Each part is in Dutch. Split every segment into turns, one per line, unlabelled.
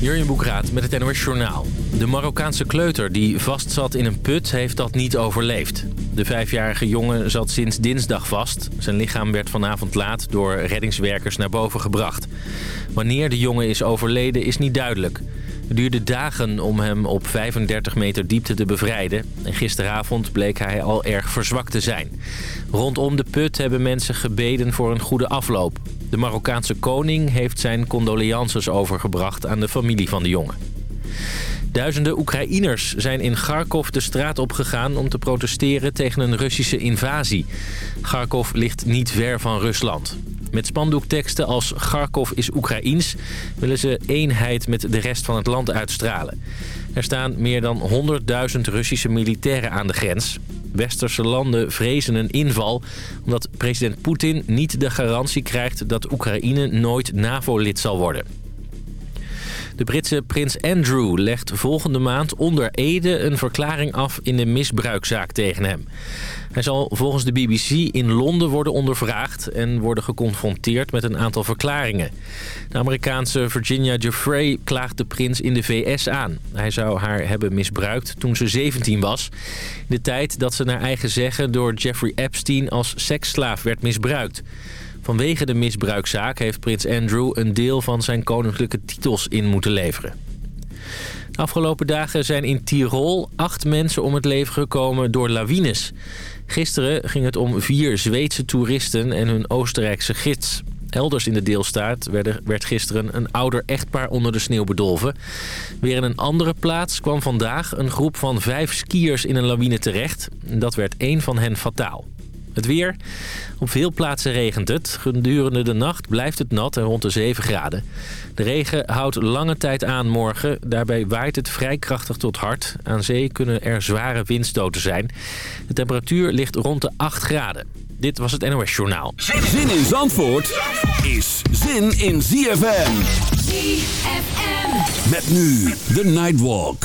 Jurjen Boekraat met het NOS Journaal. De Marokkaanse kleuter die vastzat in een put heeft dat niet overleefd. De vijfjarige jongen zat sinds dinsdag vast. Zijn lichaam werd vanavond laat door reddingswerkers naar boven gebracht. Wanneer de jongen is overleden is niet duidelijk. Het duurde dagen om hem op 35 meter diepte te bevrijden. En gisteravond bleek hij al erg verzwakt te zijn. Rondom de put hebben mensen gebeden voor een goede afloop. De Marokkaanse koning heeft zijn condolences overgebracht aan de familie van de jongen. Duizenden Oekraïners zijn in Kharkov de straat opgegaan om te protesteren tegen een Russische invasie. Kharkov ligt niet ver van Rusland. Met spandoekteksten als Kharkov is Oekraïens willen ze eenheid met de rest van het land uitstralen. Er staan meer dan 100.000 Russische militairen aan de grens. Westerse landen vrezen een inval omdat president Poetin niet de garantie krijgt dat Oekraïne nooit NAVO-lid zal worden. De Britse prins Andrew legt volgende maand onder Ede een verklaring af in de misbruikzaak tegen hem. Hij zal volgens de BBC in Londen worden ondervraagd en worden geconfronteerd met een aantal verklaringen. De Amerikaanse Virginia Giuffre klaagt de prins in de VS aan. Hij zou haar hebben misbruikt toen ze 17 was. In de tijd dat ze naar eigen zeggen door Jeffrey Epstein als seksslaaf werd misbruikt. Vanwege de misbruikzaak heeft prins Andrew een deel van zijn koninklijke titels in moeten leveren. De afgelopen dagen zijn in Tirol acht mensen om het leven gekomen door lawines. Gisteren ging het om vier Zweedse toeristen en hun Oostenrijkse gids. Elders in de deelstaat werd gisteren een ouder echtpaar onder de sneeuw bedolven. Weer in een andere plaats kwam vandaag een groep van vijf skiers in een lawine terecht. Dat werd één van hen fataal. Het weer. Op veel plaatsen regent het. Gedurende de nacht blijft het nat en rond de 7 graden. De regen houdt lange tijd aan morgen. Daarbij waait het vrij krachtig tot hard. Aan zee kunnen er zware windstoten zijn. De temperatuur ligt rond de 8 graden. Dit was het NOS Journaal.
Zin in Zandvoort is zin in ZFM.
ZFM.
Met nu de Nightwalk.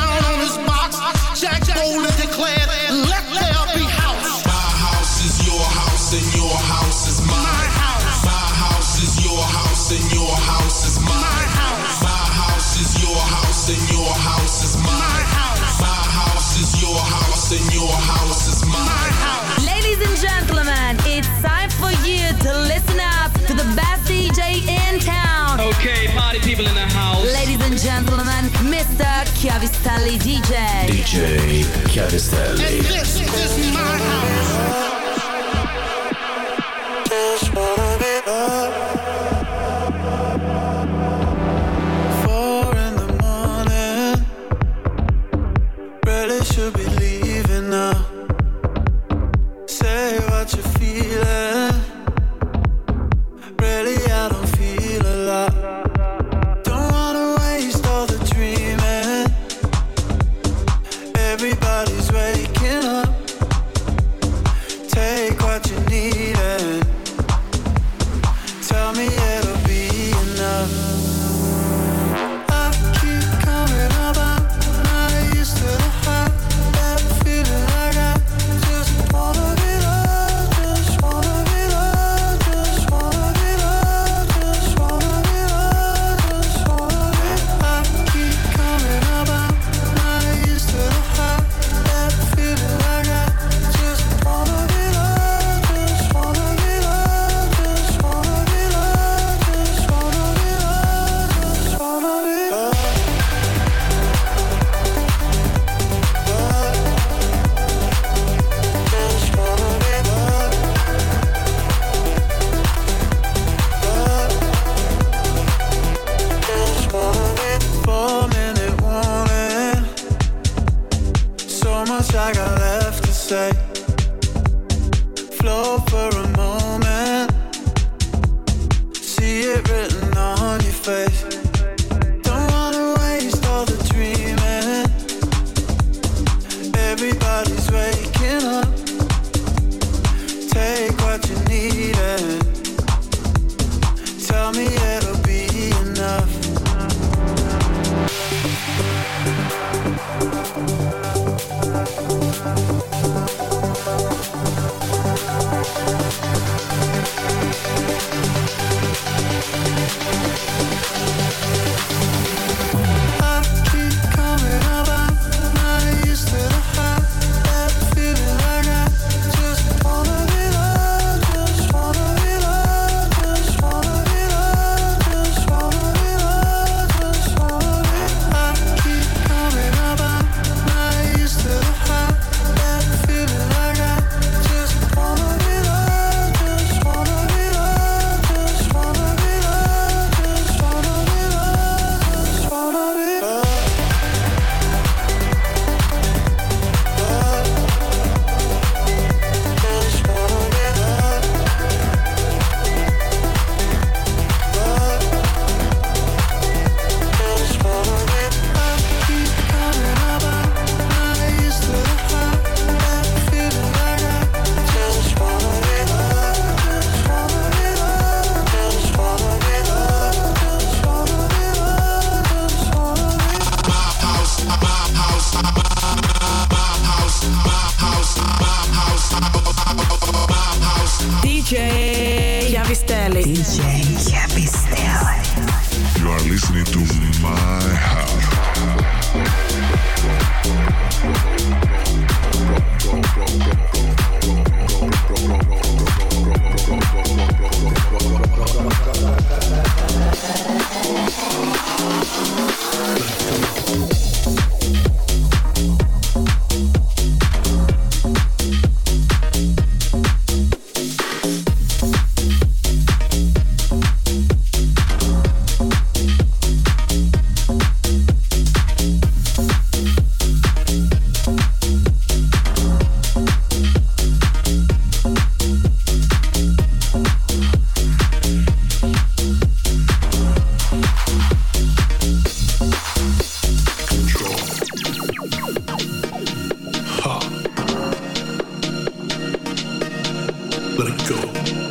people in the house.
Ladies and gentlemen, Mr. Chiavistelli DJ.
DJ Chiavistelli.
And this is my house.
Four
Let it go.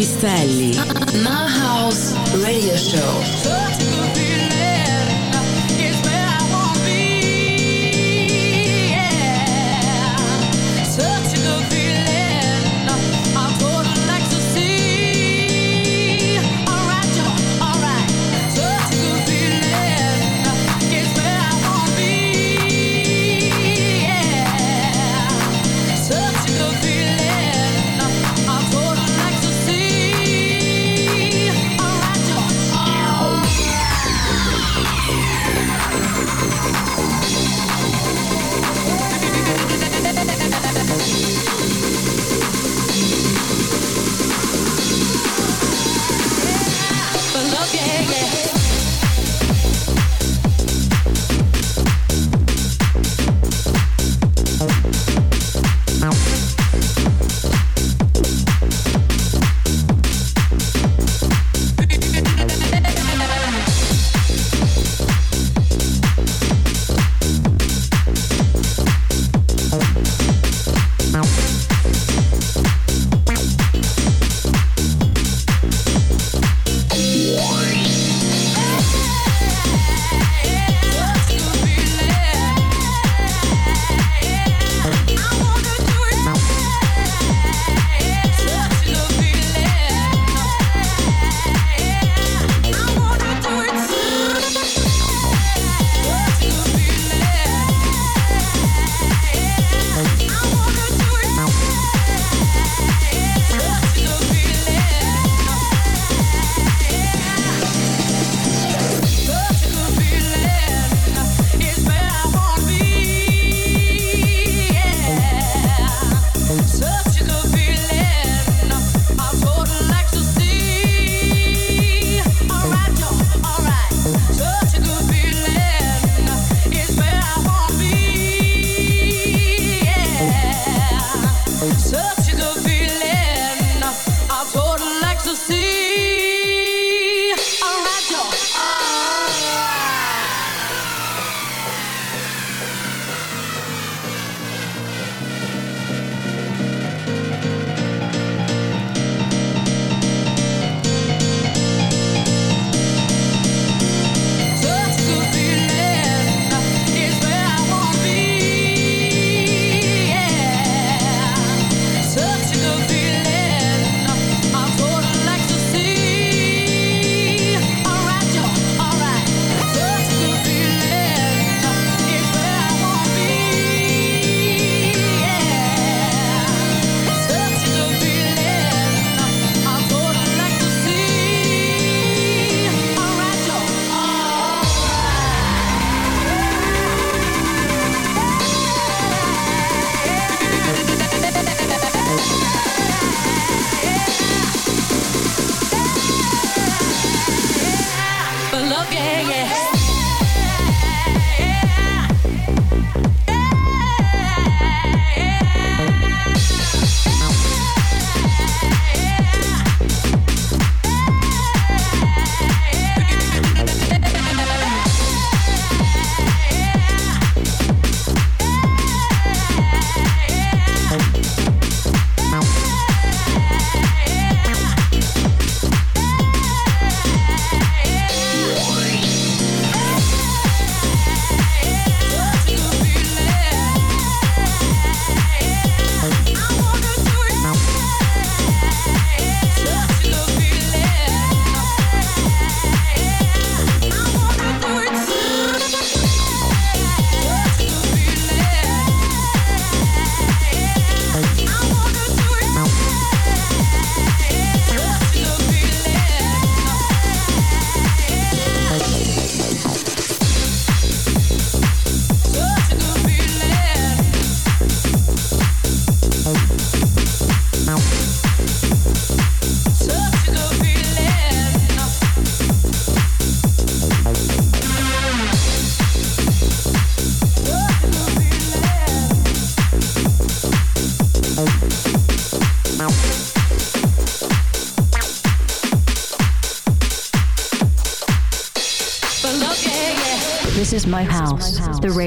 DJ Chiavistelli.
My House Radio Show.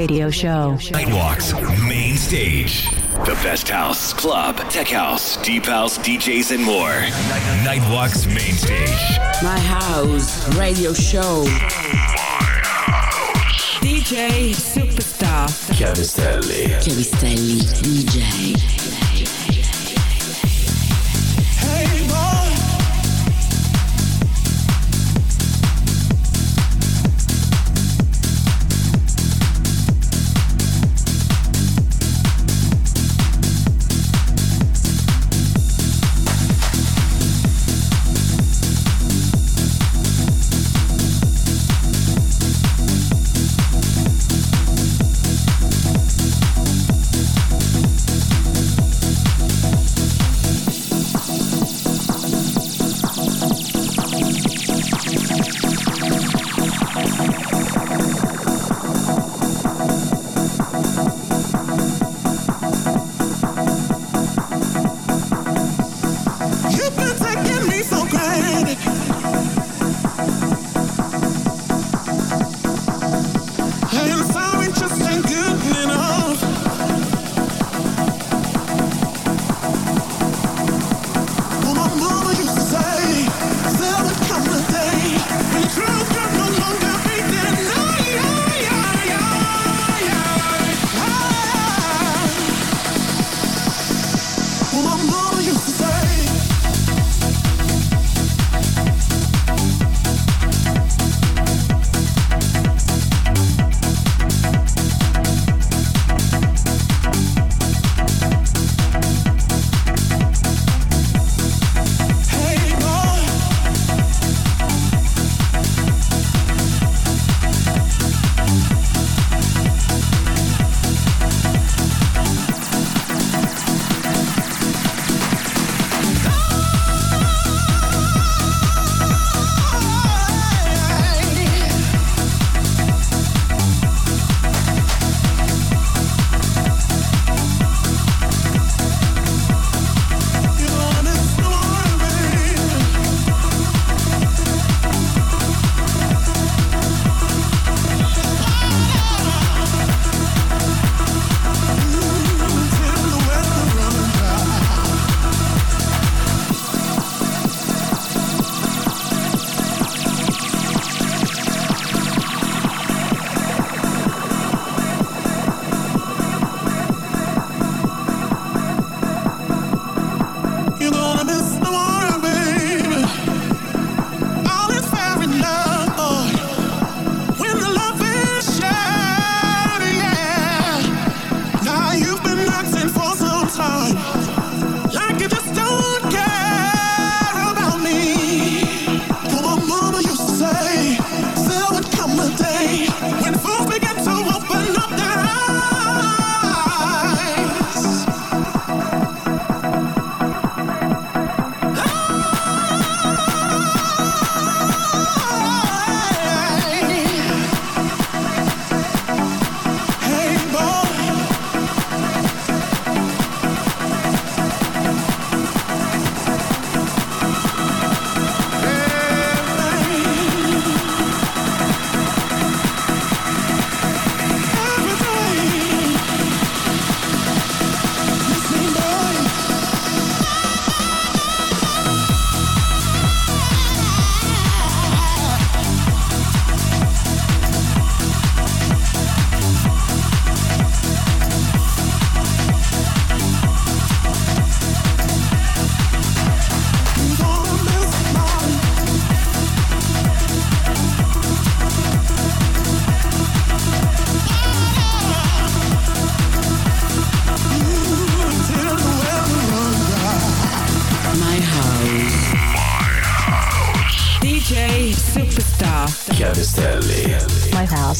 radio show.
Nightwalks, main stage. The best house, club, tech house, deep house, DJs, and more. Nightwalks, main stage.
My house, radio show. DJ Superstar.
Chiavistelli.
Chiavistelli, DJ.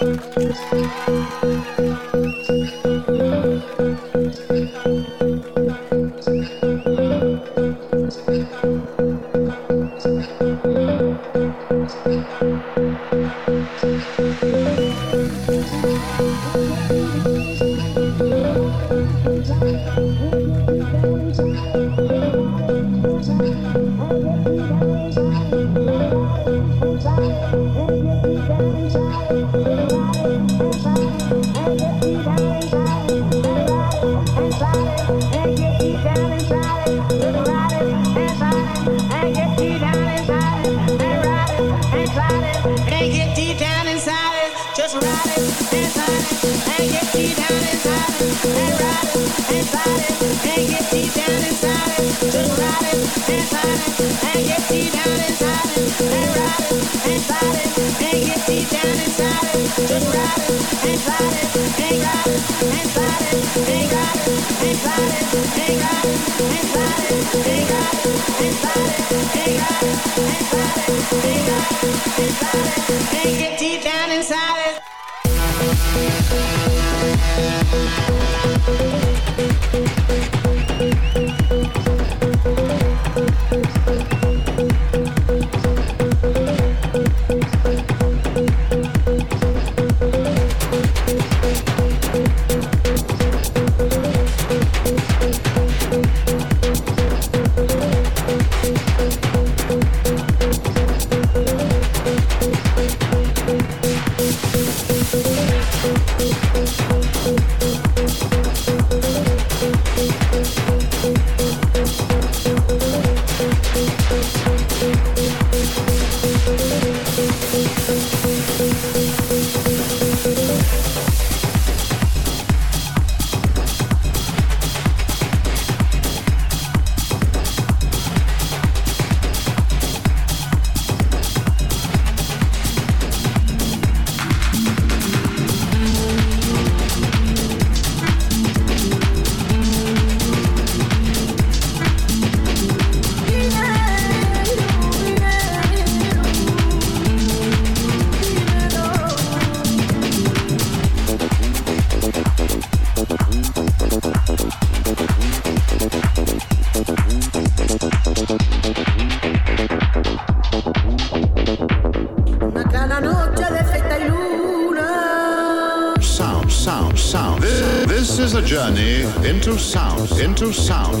Thank you.
Sound, on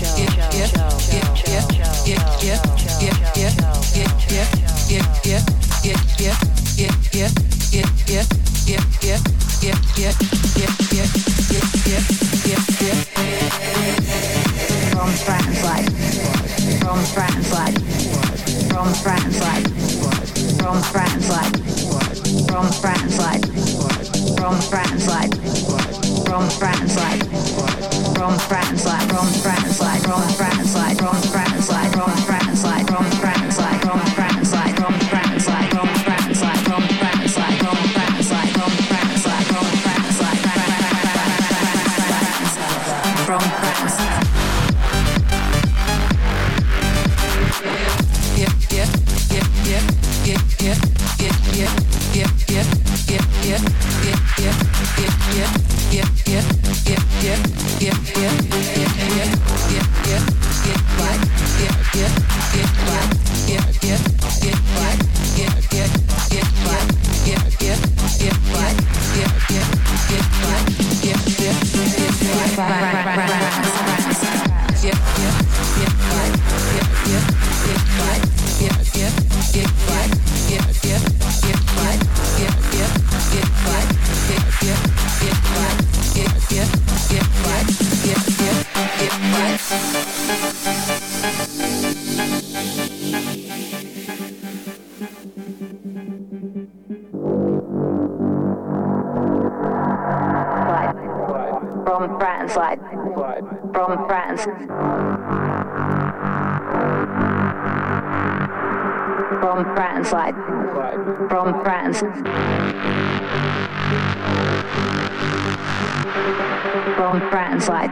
From France, like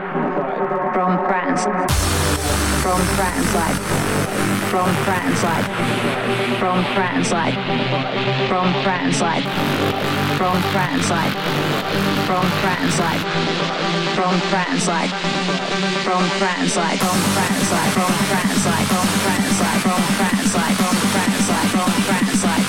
from France. From France, like from France, like from France, like from France, like from France, like from France, like from France, like from France, like from France, like from France, like from France, like from France, like from France, like from France, like